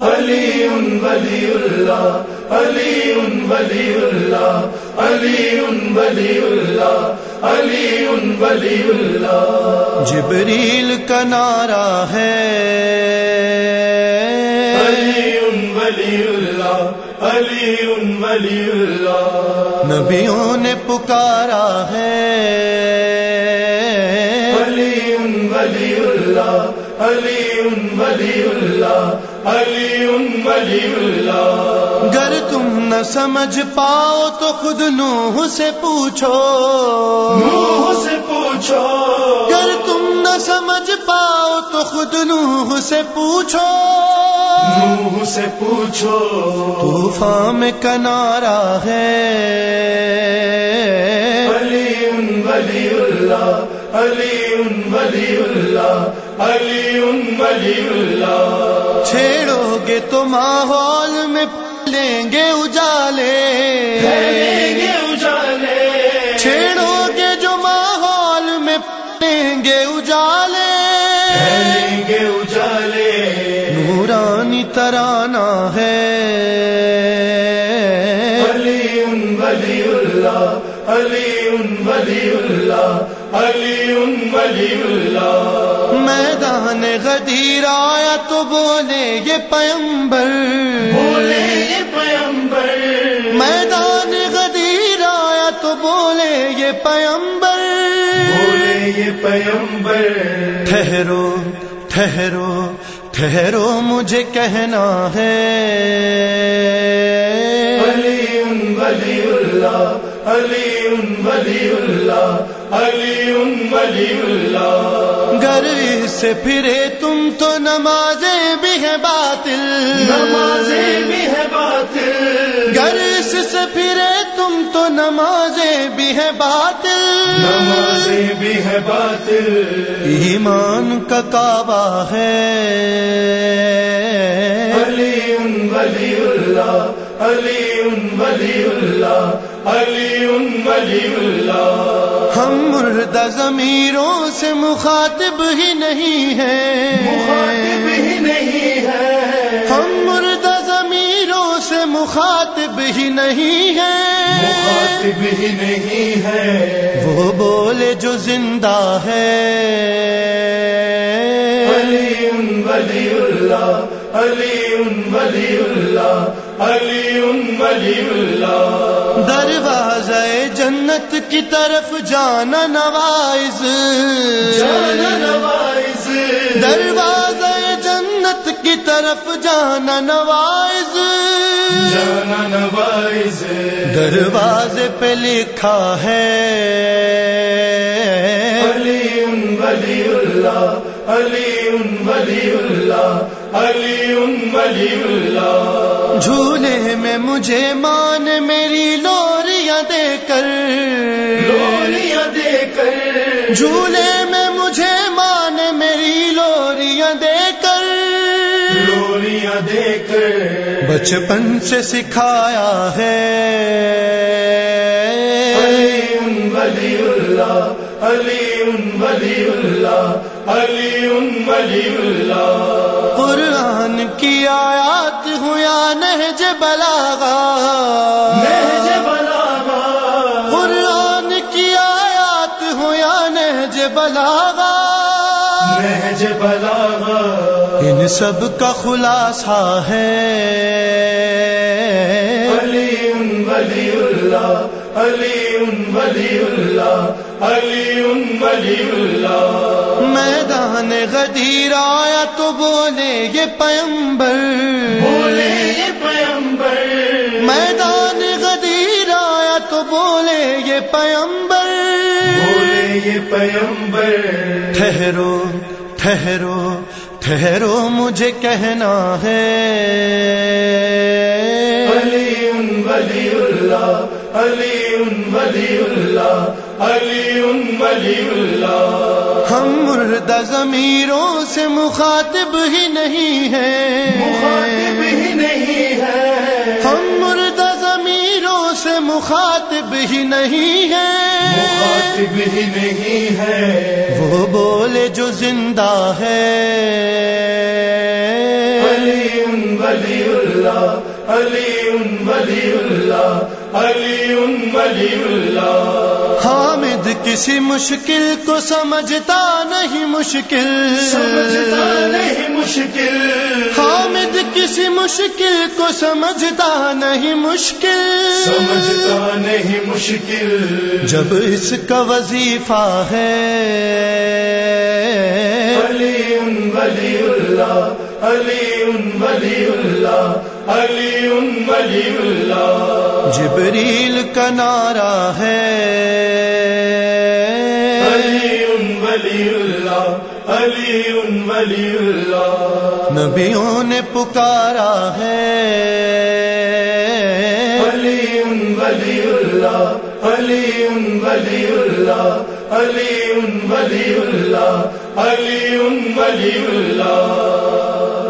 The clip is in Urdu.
علی ولی اللہ علی ولی اللہ علی ولی اللہ علی ولی اللہ جبریل کا نعرہ ہے۔ علی ولی اللہ علی ولی اللہ نبیوں نے پکارا ہے۔ علی ولی اللہ علی ولی اللہ علی ولی اللہ۔ گر تم نہ سمجھ پاؤ تو خود نوح سے پوچھو۔ نوح سے پوچھو۔ گر تم نہ سمجھ پاؤ تو خود نوح سے پوچھو۔ نوح سے پوچھو۔ طوفان میں کنارا ہے۔ علی ولی اللہ علی ولی اللہ علی ولی اللہ چھیڑو گے تو ماحول میں لیں گے اجالے۔ گے اجالے۔ چھیڑو گے جو ماحول میں لیں گے اجالے۔ گے اجالے۔ نورانی ترانہ ہے۔ علی ولی اللہ علی ولی اللہ علی ولی اللہ میدان غدیر آیا تو بولے یہ پیمبر بولے یہ پیمبر میدان غدیر آیا تو بولے یہ پیمبر بولے یہ پیمبر ٹھہرو ٹھہرو ٹھہرو مجھے کہنا ہے۔ علی ولی اللہ علی ولی اللہ علی ولی اللہ گر سے پھرے تم تو نمازیں بھی ہے باطل۔ نمازیں بھی ہے باطل۔ گر سے پھرے تم تو نمازیں بھی ہے باطل۔ نمازیں بھی ہے باطل۔ ایمان کا کعبہ ہے۔ علی ولی اللہ علی ولی اللہ علی ولی اللہ۔ ہم مردہ ضمیروں سے مخاطب ہی نہیں مخاطب ہیں ہی نہیں ہے۔ ہم مردہ ضمیروں سے مخاطب ہی نہیں ہیں مخاطب ہی نہیں ہے۔ وہ بولے جو زندہ ہے۔ علی ولی اللہ علی ولی اللہ علی ولی اللہ۔ دروازہ جنت کی طرف جانا نوائز۔ جان نوائز۔ دروازہ جنت کی طرف جانا نوائز۔ جان نوائز۔ دروازے پہ لکھا ہے۔ علی ولی اللہ علی ولی اللہ۔ علی اللہ۔ جھولے میں مجھے مان میری لوریاں دے کر۔ لوریاں دے کر۔ جھولے میں مجھے مان میری لوریاں دے کر۔ لوریاں دے کر۔ بچپن سے سکھایا ہے۔ علی ولی اللہ۔ علی ولی اللہ علی ولی اللہ قرآن کی آیات ہوں یا نہج بلاغا؟ نہج بلاغا. قرآن کی آیات ہوں یا نہج بلاغا؟ نہج بلاغا. ان سب کا خلاصہ ہے۔ علی ولی اللہ علی ولی اللہ علی ولی اللہ میدان غدیر آیا تو بولے یہ پیمبر۔ بولے یہ پیمبر۔ میدان غدیر آیا تو بولے یہ پیمبر۔ بولے یہ پیمبر۔ ٹھہرو ٹھہرو ٹھہرو مجھے کہنا ہے۔ ولی اللہ علی ولی اللہ علی ولی اللہ ہم مردہ ضمیروں سے مخاطب ہی نہیں مخاطب ہیں ہی نہیں ہے۔ ہم مردہ ضمیروں سے مخاطب ہی نہیں ہیں مخاطب ہی نہیں ہے۔ وہ بولے جو زندہ ہے۔ علی ولی اللہ علی ولی اللہ۔ حامد کسی مشکل کو سمجھتا نہیں مشکل۔ سمجھتا نہیں مشکل۔ حامد کسی مشکل کو سمجھتا نہیں مشکل۔ سمجھتا نہیں مشکل۔ جب اس کا وظیفہ ہے۔ علی ولی اللہ علی ولی اللہ علی ولی اللہ جبریل کا نعرہ ہے۔ علی ولی اللہ علی ولی اللہ نبیوں نے پکارا ہے۔ علی ولی اللہ علی ولی اللہ علی ولی اللہ علی ولی اللہ